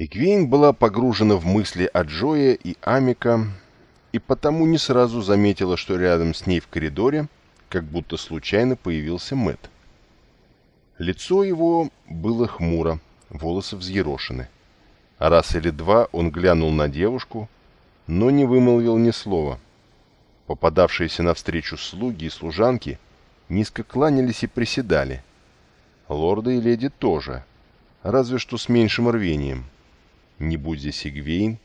Игвейн была погружена в мысли о Джое и Амика, и потому не сразу заметила, что рядом с ней в коридоре как будто случайно появился Мэт. Лицо его было хмуро, волосы взъерошены. Раз или два он глянул на девушку, но не вымолвил ни слова. Попадавшиеся навстречу слуги и служанки низко кланялись и приседали. Лорды и леди тоже, разве что с меньшим рвением. Не будь здесь Игвейн,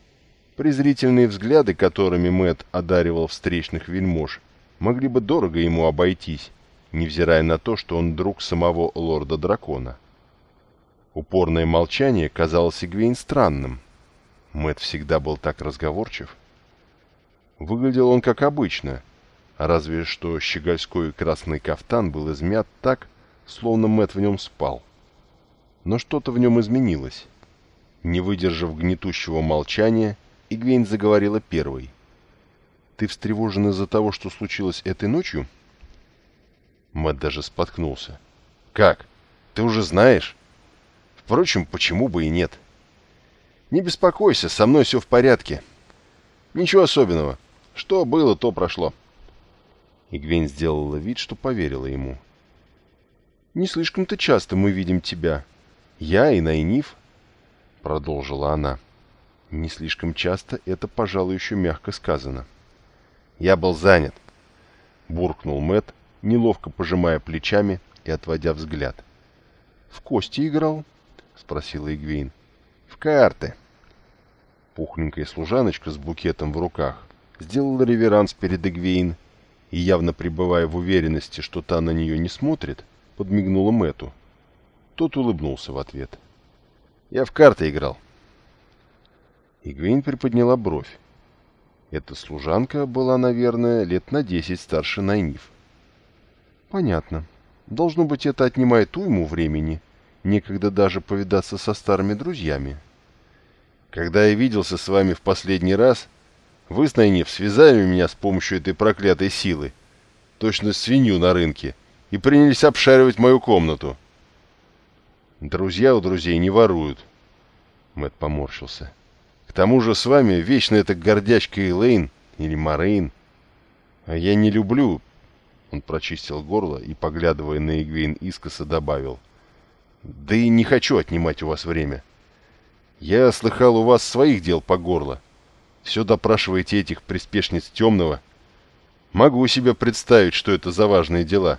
презрительные взгляды, которыми Мэт одаривал встречных вельмож, могли бы дорого ему обойтись, невзирая на то, что он друг самого лорда-дракона. Упорное молчание казалось Игвейн странным. Мэт всегда был так разговорчив. Выглядел он как обычно, разве что щегольской красный кафтан был измят так, словно Мэт в нем спал. Но что-то в нем изменилось. Не выдержав гнетущего молчания, Игвейн заговорила первой. «Ты встревожен из-за того, что случилось этой ночью?» Мэтт даже споткнулся. «Как? Ты уже знаешь?» «Впрочем, почему бы и нет?» «Не беспокойся, со мной все в порядке. Ничего особенного. Что было, то прошло». Игвейн сделала вид, что поверила ему. «Не слишком-то часто мы видим тебя. Я и Найниф продолжила она. Не слишком часто это, пожалуй, еще мягко сказано. Я был занят, буркнул Мэт, неловко пожимая плечами и отводя взгляд. В кости играл? спросила Игвейн. В карты. Пухленькая служаночка с букетом в руках сделала реверанс перед Игвейн и, явно пребывая в уверенности, что та на нее не смотрит, подмигнула Мэту. Тот улыбнулся в ответ. — я в карты играл. Игвейн приподняла бровь. Эта служанка была, наверное, лет на десять старше Найниф. Понятно. Должно быть, это отнимает уйму времени. Некогда даже повидаться со старыми друзьями. Когда я виделся с вами в последний раз, вы с Найниф связали меня с помощью этой проклятой силы, точно свинью на рынке, и принялись обшаривать мою комнату. Друзья у друзей не воруют. Мэт поморщился. К тому же с вами вечно эта гордячка Элейн или Морейн. А я не люблю... Он прочистил горло и, поглядывая на Игвейн искоса, добавил. Да и не хочу отнимать у вас время. Я слыхал, у вас своих дел по горло. Все допрашиваете этих приспешниц темного. Могу себе представить, что это за важные дела.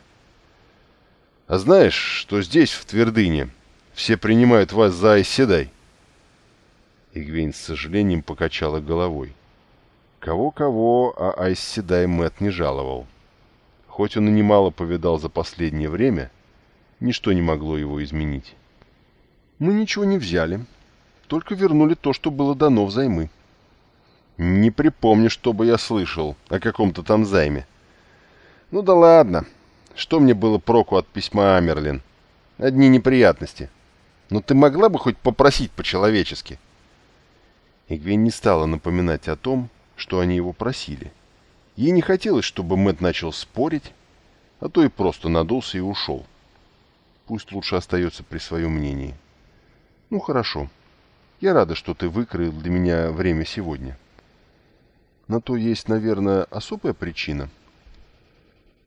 А знаешь, что здесь, в Твердыне, все принимают вас за Айседай. Игвейн с сожалением покачала головой. Кого-кого, а Айседай Мэт не жаловал. Хоть он и немало повидал за последнее время, ничто не могло его изменить. Мы ничего не взяли, только вернули то, что было дано взаймы. Не припомню, чтобы я слышал о каком-то там займе. Ну да ладно, что мне было проку от письма Амерлин? Одни неприятности. Но ты могла бы хоть попросить по-человечески?» Игвейн не стала напоминать о том, что они его просили. Ей не хотелось, чтобы Мэтт начал спорить, а то и просто надулся и ушел. Пусть лучше остается при своем мнении. «Ну, хорошо. Я рада, что ты выкроил для меня время сегодня. На то есть, наверное, особая причина».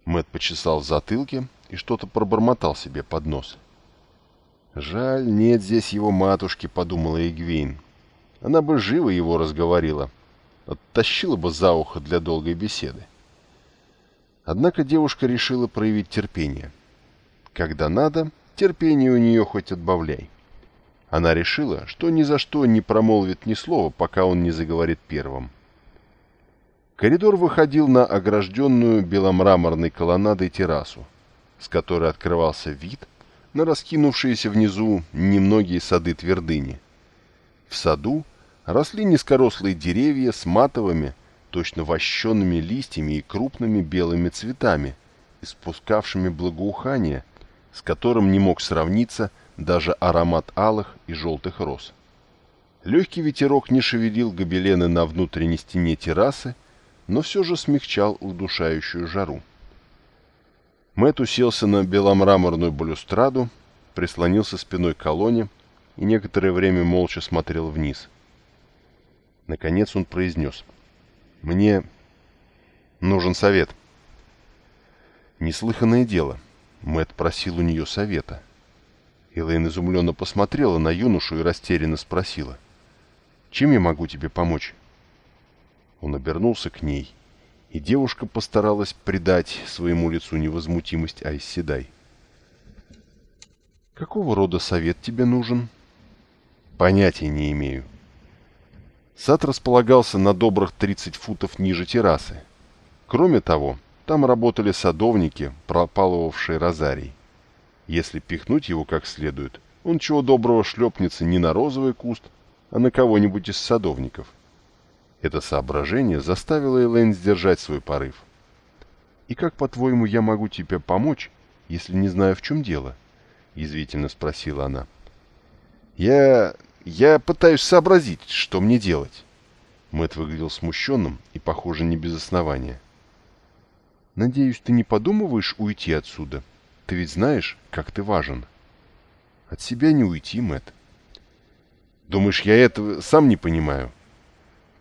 Мэтт почесал в затылке и что-то пробормотал себе под нос. — «Жаль, нет здесь его матушки», — подумала Игвейн. Она бы живо его разговорила, оттащила бы за ухо для долгой беседы. Однако девушка решила проявить терпение. Когда надо, терпение у нее хоть отбавляй. Она решила, что ни за что не промолвит ни слова, пока он не заговорит первым. Коридор выходил на огражденную беломраморной колоннадой террасу, с которой открывался вид — на раскинувшиеся внизу немногие сады твердыни. В саду росли низкорослые деревья с матовыми, точно вощенными листьями и крупными белыми цветами, испускавшими благоухание, с которым не мог сравниться даже аромат алых и желтых роз. Легкий ветерок не шевелил гобелены на внутренней стене террасы, но все же смягчал удушающую жару. Мэт уселся на беломраморную балюстраду, прислонился спиной к колонне и некоторое время молча смотрел вниз. Наконец он произнес. «Мне нужен совет». Неслыханное дело. Мэт просил у нее совета. Элэйн изумленно посмотрела на юношу и растерянно спросила. «Чем я могу тебе помочь?» Он обернулся к ней, и девушка постаралась придать своему лицу невозмутимость Айсседай. «Какого рода совет тебе нужен?» «Понятия не имею». Сад располагался на добрых 30 футов ниже террасы. Кроме того, там работали садовники, пропалывавшие розарий. Если пихнуть его как следует, он чего доброго шлепнется не на розовый куст, а на кого-нибудь из садовников. Это соображение заставило Элэйн сдержать свой порыв. «И как, по-твоему, я могу тебе помочь, если не знаю, в чем дело?» — язвительно спросила она. «Я... я пытаюсь сообразить, что мне делать». Мэтт выглядел смущенным и, похоже, не без основания. «Надеюсь, ты не подумываешь уйти отсюда? Ты ведь знаешь, как ты важен». «От себя не уйти, Мэтт». «Думаешь, я этого сам не понимаю?»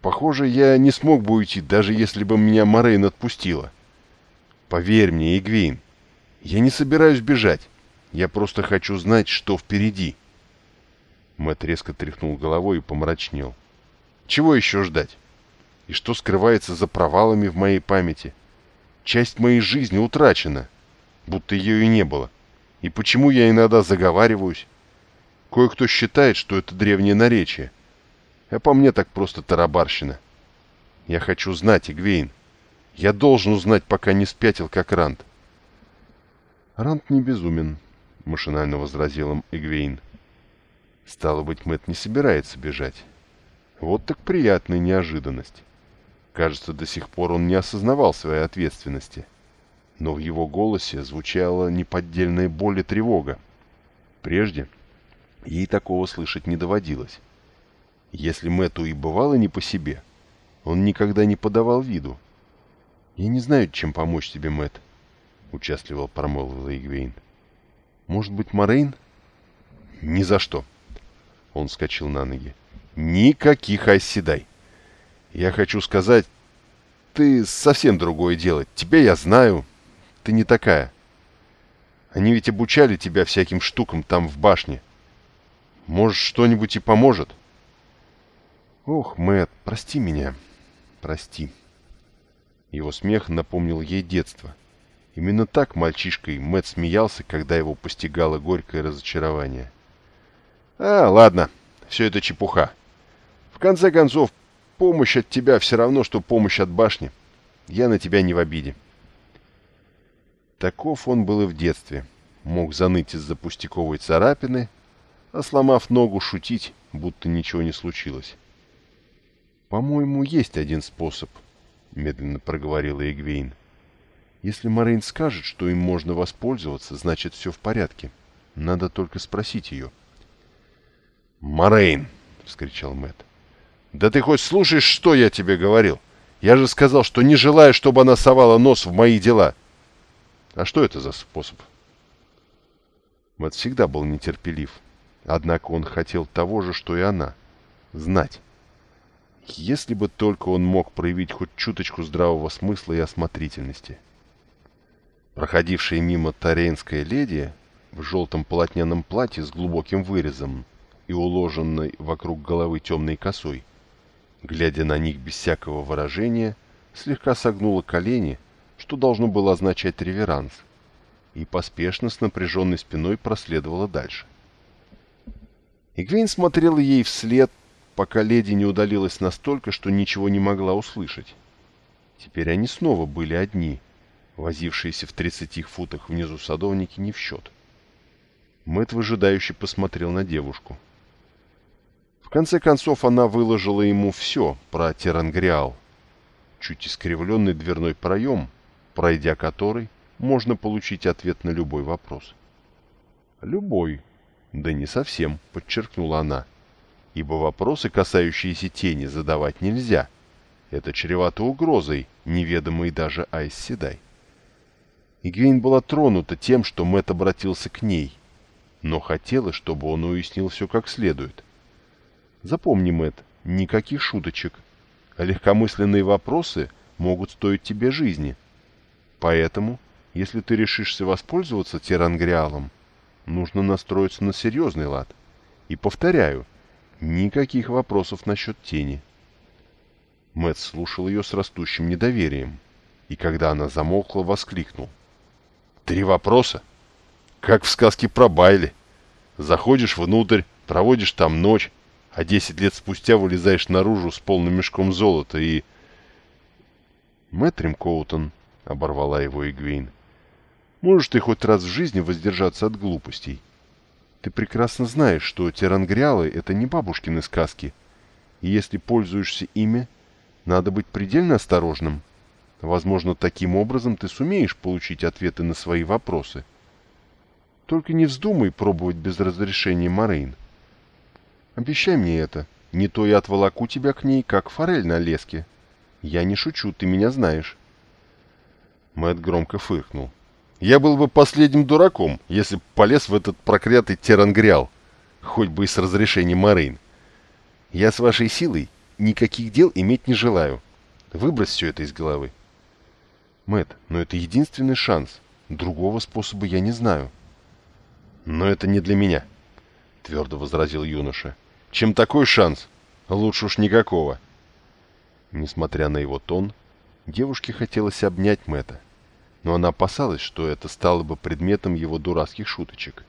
«Похоже, я не смог бы уйти, даже если бы меня Морейн отпустила. Поверь мне, Игвейн, я не собираюсь бежать. Я просто хочу знать, что впереди». Мэтт резко тряхнул головой и помрачнел. «Чего еще ждать? И что скрывается за провалами в моей памяти? Часть моей жизни утрачена, будто ее и не было. И почему я иногда заговариваюсь? Кое-кто считает, что это древнее наречие. А по мне так просто тарабарщина. Я хочу знать, Игвейн. Я должен узнать, пока не спятил, как Рант. Рант не безумен, машинально возразил им Игвейн. Стало быть, Мэт не собирается бежать. Вот так приятная неожиданность. Кажется, до сих пор он не осознавал своей ответственности. Но в его голосе звучала неподдельная боль и тревога. Прежде ей такого слышать не доводилось. Если Мэтту и бывало не по себе, он никогда не подавал виду. «Я не знаю, чем помочь тебе, Мэтт», — участливо промолвила Игвейн. Может быть, Морейн? Ни за что. Он вскочил на ноги. Никаких оседай. Я хочу сказать, ты совсем другое дело. Тебя я знаю. Ты не такая. Они ведь обучали тебя всяким штукам там в башне. Может, что-нибудь и поможет? Ох, Мэтт, прости меня. Прости. Его смех напомнил ей детство. Именно так мальчишкой Мэт смеялся, когда его постигало горькое разочарование. «А, ладно, все это чепуха. В конце концов, помощь от тебя все равно, что помощь от башни. Я на тебя не в обиде». Таков он был и в детстве. Мог заныть из-за пустяковой царапины, а сломав ногу, шутить, будто ничего не случилось. «По-моему, есть один способ», — медленно проговорила Эгвейн. Если Морейн скажет, что им можно воспользоваться, значит все в порядке. Надо только спросить ее. «Морейн!» — вскричал Мэтт. «Да ты хоть слушаешь, что я тебе говорил? Я же сказал, что не желаю, чтобы она совала нос в мои дела. А что это за способ?» Мэтт всегда был нетерпелив. Однако он хотел того же, что и она — знать. Если бы только он мог проявить хоть чуточку здравого смысла и осмотрительности — Проходившая мимо тарейнская леди в желтом полотняном платье с глубоким вырезом и уложенной вокруг головы темной косой, глядя на них без всякого выражения, слегка согнула колени, что должно было означать реверанс, и поспешно с напряженной спиной проследовала дальше. Игвейн смотрела ей вслед, пока леди не удалилась настолько, что ничего не могла услышать. Теперь они снова были одни — Возившиеся в тридцати футах внизу садовники не в счет. Мэтт выжидающе посмотрел на девушку. В конце концов она выложила ему все про Терангриал. Чуть искривленный дверной проем, пройдя который, можно получить ответ на любой вопрос. «Любой», да не совсем, подчеркнула она, ибо вопросы, касающиеся тени, задавать нельзя. Это чревато угрозой, неведомой даже Айс Седай. Игвейн была тронута тем, что Мэт обратился к ней. но хотела, чтобы он уяснил все как следует. Запомни, Мэтт, никаких шуточек. Легкомысленные вопросы могут стоить тебе жизни. Поэтому, если ты решишься воспользоваться тирангриалом, нужно настроиться на серьезный лад. И повторяю, никаких вопросов насчет тени. Мэтт слушал ее с растущим недоверием, и когда она замолкла, воскликнул. «Три вопроса? Как в сказке про Байли. Заходишь внутрь, проводишь там ночь, а десять лет спустя вылезаешь наружу с полным мешком золота и...» «Мэтрим Коутон», — оборвала его Игвейн, — «можешь ты хоть раз в жизни воздержаться от глупостей? Ты прекрасно знаешь, что тирангриалы — это не бабушкины сказки, и если пользуешься ими, надо быть предельно осторожным. Возможно, таким образом ты сумеешь получить ответы на свои вопросы. Только не вздумай пробовать без разрешения Морейн. Обещай мне это, не то я отволоку тебя к ней, как форель на леске». Я не шучу, ты меня знаешь. Мэт громко фыркнул. Я был бы последним дураком, если б полез в этот проклятый терангриал, хоть бы и с разрешением Морейн. Я с вашей силой никаких дел иметь не желаю. Выбрось все это из головы. Мэт, но это единственный шанс. Другого способа я не знаю. Но это не для меня, твердо возразил юноша. Чем такой шанс? Лучше уж никакого. Несмотря на его тон, девушке хотелось обнять Мэтта, но она опасалась, что это стало бы предметом его дурацких шуточек.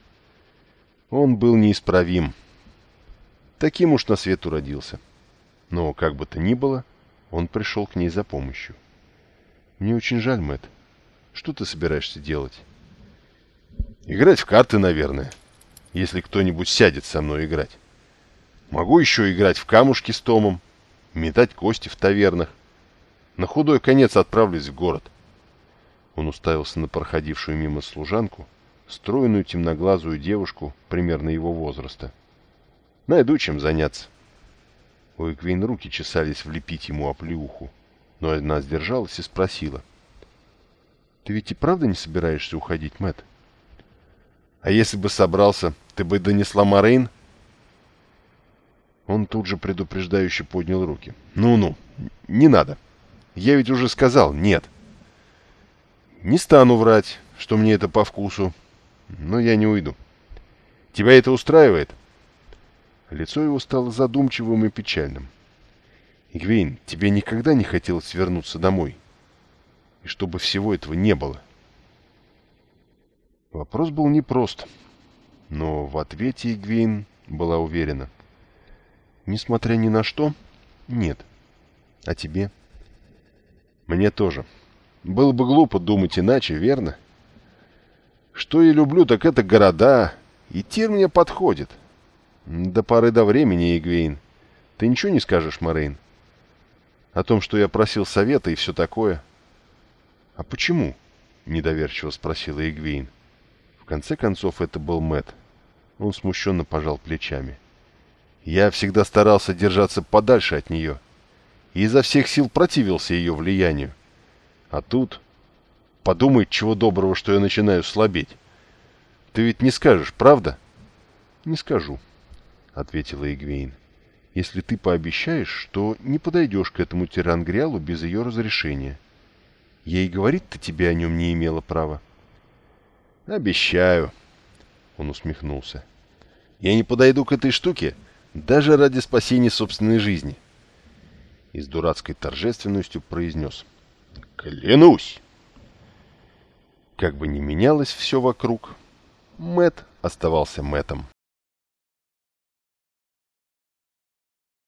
Он был неисправим. Таким уж на свет уродился. Но, как бы то ни было, он пришел к ней за помощью. «Мне очень жаль, Мэтт. Что ты собираешься делать?» «Играть в карты, наверное, если кто-нибудь сядет со мной играть. Могу еще играть в камушки с Томом, метать кости в тавернах. На худой конец отправлюсь в город. Он уставился на проходившую мимо служанку, стройную темноглазую девушку примерно его возраста. Найду чем заняться. У Эквин руки чесались влепить ему оплеуху, но одна сдержалась и спросила. «Ты ведь и правда не собираешься уходить, Мэт? «А если бы собрался, ты бы донесла Морейн?» Он тут же предупреждающе поднял руки. «Ну-ну, не надо. Я ведь уже сказал «нет». Не стану врать, что мне это по вкусу, но я не уйду. Тебя это устраивает?» Лицо его стало задумчивым и печальным. «Игвейн, тебе никогда не хотелось вернуться домой? И чтобы всего этого не было?» Вопрос был непрост, но в ответе Игвейн была уверена. Несмотря ни на что, нет. А тебе? Мне тоже. Было бы глупо думать иначе, верно? Что я люблю, так это города. И Тир мне подходит. До поры до времени, Игвейн. Ты ничего не скажешь, Морейн? О том, что я просил совета и все такое? А почему? Недоверчиво спросила Игвейн. В конце концов, это был Мэт. Он смущенно пожал плечами. — я всегда старался держаться подальше от нее и изо всех сил противился ее влиянию. А тут... Подумай, чего доброго, что я начинаю слабеть. Ты ведь не скажешь, правда? Не скажу, ответила Игвейн. Если ты пообещаешь, что не подойдешь к этому тирангриалу без ее разрешения. Ей говорить-то тебе о нем не имела права. Обещаю, он усмехнулся. Я не подойду к этой штуке, даже ради спасения собственной жизни. И с дурацкой торжественностью произнес. Клянусь! Как бы ни менялось все вокруг, Мэт оставался Мэтом.